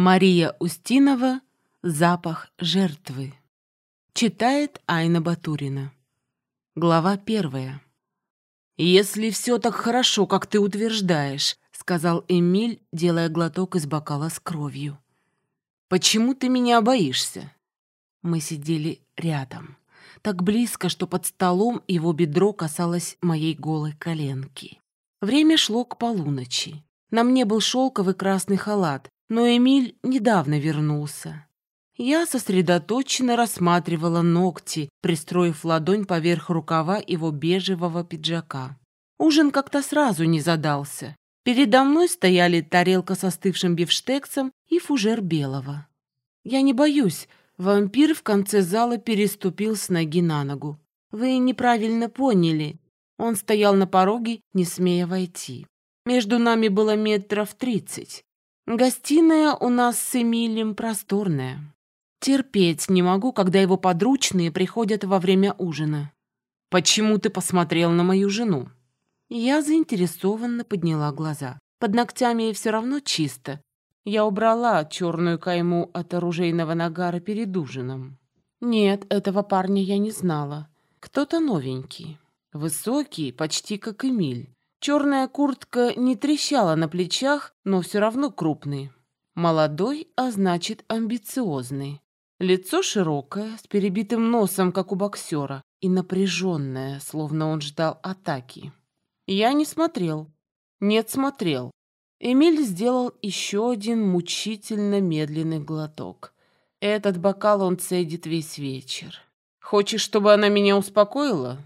Мария Устинова «Запах жертвы». Читает Айна Батурина. Глава первая. «Если все так хорошо, как ты утверждаешь», — сказал Эмиль, делая глоток из бокала с кровью. «Почему ты меня боишься?» Мы сидели рядом, так близко, что под столом его бедро касалось моей голой коленки. Время шло к полуночи. На мне был шелковый красный халат, но Эмиль недавно вернулся. Я сосредоточенно рассматривала ногти, пристроив ладонь поверх рукава его бежевого пиджака. Ужин как-то сразу не задался. Передо мной стояли тарелка со остывшим бифштексом и фужер белого. Я не боюсь. Вампир в конце зала переступил с ноги на ногу. Вы неправильно поняли. Он стоял на пороге, не смея войти. Между нами было метров тридцать. Гостиная у нас с Эмилием просторная. Терпеть не могу, когда его подручные приходят во время ужина. Почему ты посмотрел на мою жену? Я заинтересованно подняла глаза. Под ногтями все равно чисто. Я убрала черную кайму от оружейного нагара перед ужином. Нет, этого парня я не знала. Кто-то новенький. Высокий, почти как Эмиль. Черная куртка не трещала на плечах, но все равно крупный. Молодой, а значит амбициозный. Лицо широкое, с перебитым носом, как у боксера, и напряженное, словно он ждал атаки. Я не смотрел. Нет, смотрел. Эмиль сделал еще один мучительно медленный глоток. Этот бокал он цедит весь вечер. «Хочешь, чтобы она меня успокоила?»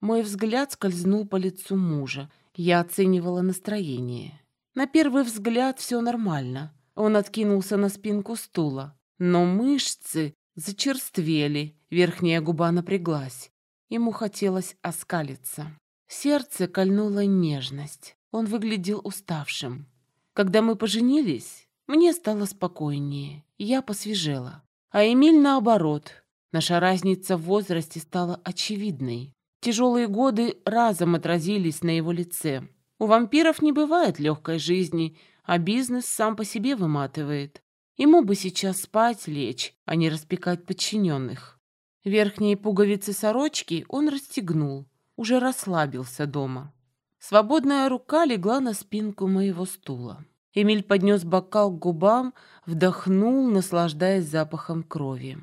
Мой взгляд скользнул по лицу мужа, я оценивала настроение. На первый взгляд все нормально. Он откинулся на спинку стула. Но мышцы зачерствели, верхняя губа напряглась. Ему хотелось оскалиться. Сердце кольнула нежность. Он выглядел уставшим. Когда мы поженились, мне стало спокойнее. Я посвежела. А Эмиль наоборот. Наша разница в возрасте стала очевидной. Тяжелые годы разом отразились на его лице. У вампиров не бывает легкой жизни, а бизнес сам по себе выматывает. Ему бы сейчас спать лечь, а не распекать подчиненных. Верхние пуговицы сорочки он расстегнул, уже расслабился дома. Свободная рука легла на спинку моего стула. Эмиль поднес бокал к губам, вдохнул, наслаждаясь запахом крови.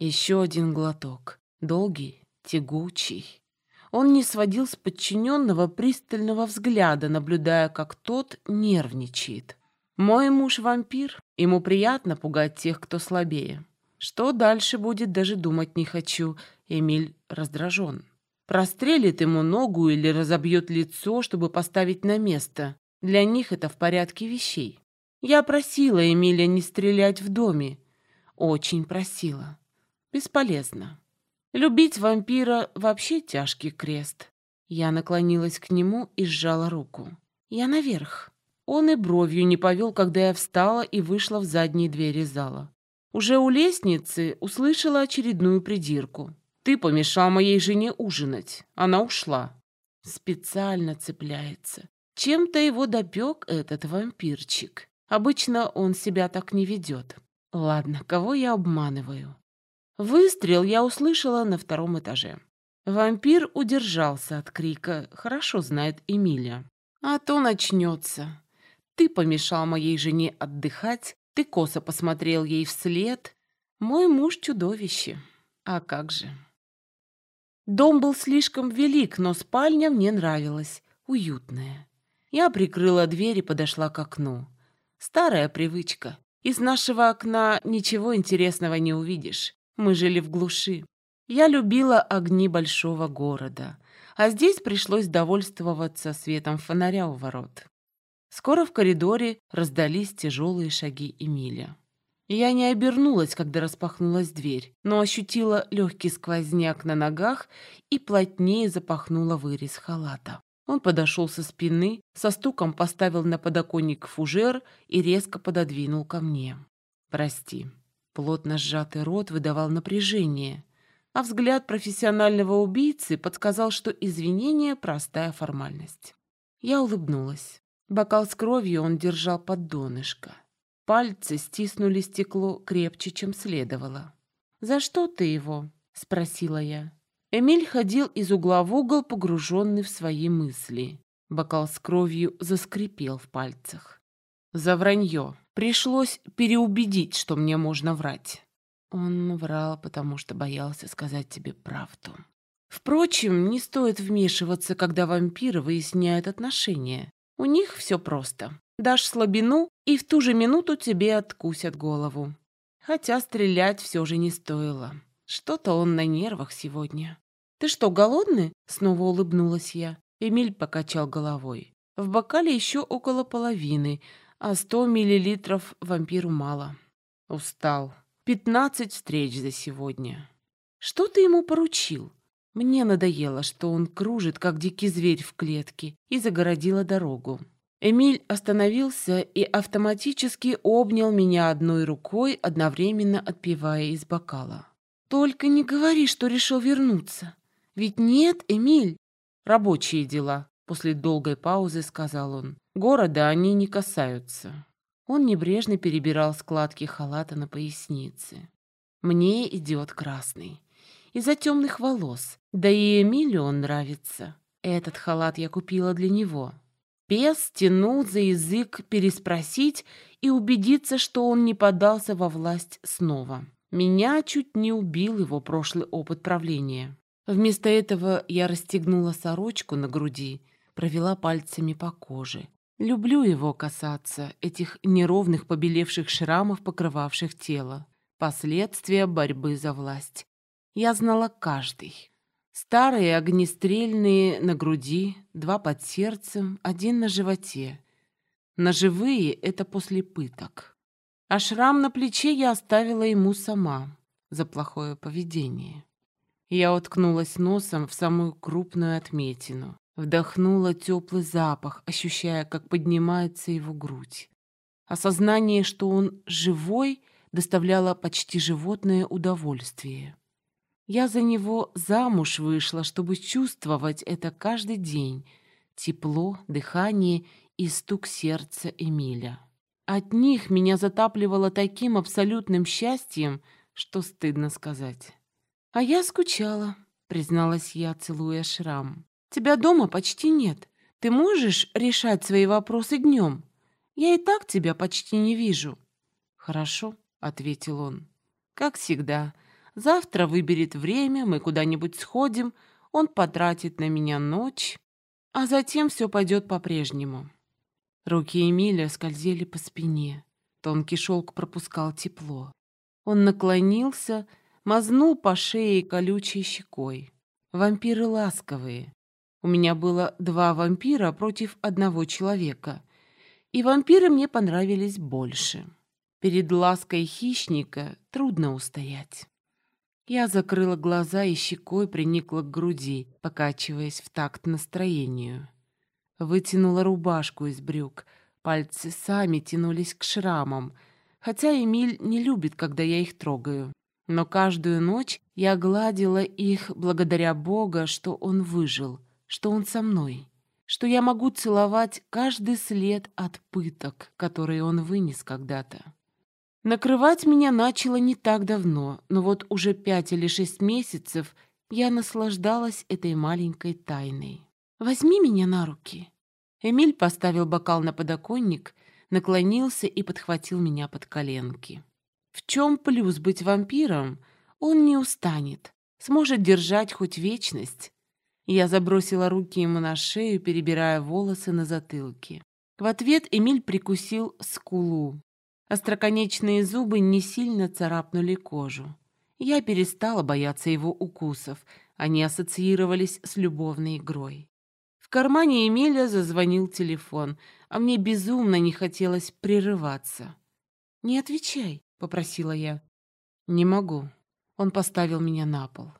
Еще один глоток, долгий, тягучий. Он не сводил с подчиненного пристального взгляда, наблюдая, как тот нервничает. «Мой муж вампир, ему приятно пугать тех, кто слабее. Что дальше будет, даже думать не хочу». Эмиль раздражен. Прострелит ему ногу или разобьет лицо, чтобы поставить на место. Для них это в порядке вещей. Я просила Эмиля не стрелять в доме. Очень просила. Бесполезно. Любить вампира вообще тяжкий крест. Я наклонилась к нему и сжала руку. Я наверх. Он и бровью не повел, когда я встала и вышла в задние двери зала. Уже у лестницы услышала очередную придирку. «Ты помешал моей жене ужинать. Она ушла». Специально цепляется. Чем-то его допек этот вампирчик. Обычно он себя так не ведет. Ладно, кого я обманываю? Выстрел я услышала на втором этаже. Вампир удержался от крика, хорошо знает Эмилия. А то начнется. Ты помешал моей жене отдыхать, ты косо посмотрел ей вслед. Мой муж чудовище. А как же? Дом был слишком велик, но спальня мне нравилась, уютная. Я прикрыла дверь и подошла к окну. Старая привычка. Из нашего окна ничего интересного не увидишь. Мы жили в глуши. Я любила огни большого города, а здесь пришлось довольствоваться светом фонаря у ворот. Скоро в коридоре раздались тяжелые шаги Эмиля. Я не обернулась, когда распахнулась дверь, но ощутила легкий сквозняк на ногах и плотнее запахнула вырез халата. Он подошел со спины, со стуком поставил на подоконник фужер и резко пододвинул ко мне. «Прости», Плотно сжатый рот выдавал напряжение, а взгляд профессионального убийцы подсказал, что извинение – простая формальность. Я улыбнулась. Бокал с кровью он держал под донышко. Пальцы стиснули стекло крепче, чем следовало. «За что ты его?» — спросила я. Эмиль ходил из угла в угол, погруженный в свои мысли. Бокал с кровью заскрипел в пальцах. «За вранье. Пришлось переубедить, что мне можно врать». Он врал, потому что боялся сказать тебе правду. Впрочем, не стоит вмешиваться, когда вампиры выясняют отношения. У них все просто. Дашь слабину, и в ту же минуту тебе откусят голову. Хотя стрелять все же не стоило. Что-то он на нервах сегодня. «Ты что, голодный?» — снова улыбнулась я. Эмиль покачал головой. В бокале еще около половины, а сто миллилитров вампиру мало. Устал. Пятнадцать встреч за сегодня. Что ты ему поручил? Мне надоело, что он кружит, как дикий зверь в клетке, и загородила дорогу. Эмиль остановился и автоматически обнял меня одной рукой, одновременно отпивая из бокала. «Только не говори, что решил вернуться. Ведь нет, Эмиль!» «Рабочие дела», — после долгой паузы сказал он. «Города они не касаются». Он небрежно перебирал складки халата на пояснице. «Мне идет красный из-за темных волос. Да и Эмилию он нравится. Этот халат я купила для него. Пес тянул за язык переспросить и убедиться, что он не подался во власть снова. Меня чуть не убил его прошлый опыт правления. Вместо этого я расстегнула сорочку на груди, провела пальцами по коже. Люблю его касаться, этих неровных побелевших шрамов, покрывавших тело. Последствия борьбы за власть я знала каждый. Старые огнестрельные на груди, два под сердцем, один на животе. Ножевые — это после пыток. А шрам на плече я оставила ему сама за плохое поведение. Я уткнулась носом в самую крупную отметину. Вдохнула теплый запах, ощущая, как поднимается его грудь. Осознание, что он живой, доставляло почти животное удовольствие. Я за него замуж вышла, чтобы чувствовать это каждый день. Тепло, дыхание и стук сердца Эмиля. От них меня затапливало таким абсолютным счастьем, что стыдно сказать. «А я скучала», — призналась я, целуя шрам. «Тебя дома почти нет. Ты можешь решать свои вопросы днем? Я и так тебя почти не вижу». «Хорошо», — ответил он. «Как всегда, Завтра выберет время, мы куда-нибудь сходим, он потратит на меня ночь, а затем все пойдет по-прежнему. Руки Эмиля скользили по спине. Тонкий шелк пропускал тепло. Он наклонился, мазнул по шее колючей щекой. Вампиры ласковые. У меня было два вампира против одного человека. И вампиры мне понравились больше. Перед лаской хищника трудно устоять. Я закрыла глаза и щекой приникла к груди, покачиваясь в такт настроению. Вытянула рубашку из брюк, пальцы сами тянулись к шрамам, хотя Эмиль не любит, когда я их трогаю. Но каждую ночь я гладила их благодаря Бога, что он выжил, что он со мной, что я могу целовать каждый след от пыток, которые он вынес когда-то. Накрывать меня начало не так давно, но вот уже пять или шесть месяцев я наслаждалась этой маленькой тайной. «Возьми меня на руки». Эмиль поставил бокал на подоконник, наклонился и подхватил меня под коленки. В чем плюс быть вампиром? Он не устанет, сможет держать хоть вечность. Я забросила руки ему на шею, перебирая волосы на затылке. В ответ Эмиль прикусил скулу, Остроконечные зубы не сильно царапнули кожу. Я перестала бояться его укусов, они ассоциировались с любовной игрой. В кармане Эмиля зазвонил телефон, а мне безумно не хотелось прерываться. «Не отвечай», — попросила я. «Не могу». Он поставил меня на пол.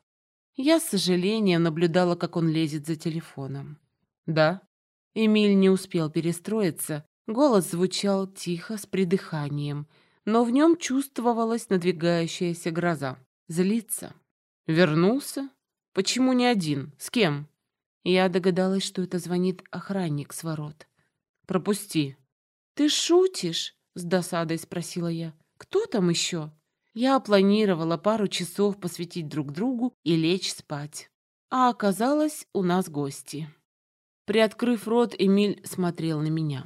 Я с сожалением наблюдала, как он лезет за телефоном. «Да». Эмиль не успел перестроиться, Голос звучал тихо, с придыханием, но в нем чувствовалась надвигающаяся гроза. Злиться. Вернулся? Почему не один? С кем? Я догадалась, что это звонит охранник с ворот. «Пропусти». «Ты шутишь?» С досадой спросила я. «Кто там еще?» Я планировала пару часов посвятить друг другу и лечь спать. А оказалось, у нас гости. Приоткрыв рот, Эмиль смотрел на меня.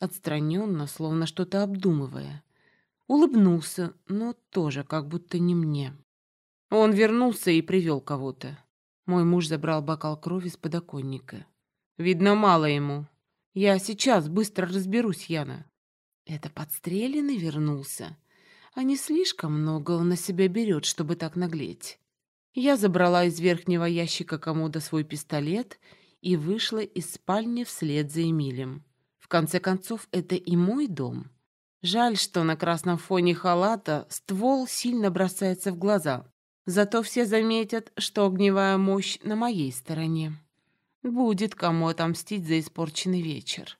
Отстраненно, словно что-то обдумывая. Улыбнулся, но тоже как будто не мне. Он вернулся и привел кого-то. Мой муж забрал бокал крови с подоконника. Видно, мало ему. Я сейчас быстро разберусь, Яна. Это подстреленный вернулся а не слишком много он на себя берет, чтобы так наглеть. Я забрала из верхнего ящика комода свой пистолет и вышла из спальни вслед за Эмилем. В конце концов, это и мой дом. Жаль, что на красном фоне халата ствол сильно бросается в глаза. Зато все заметят, что огневая мощь на моей стороне. Будет кому отомстить за испорченный вечер.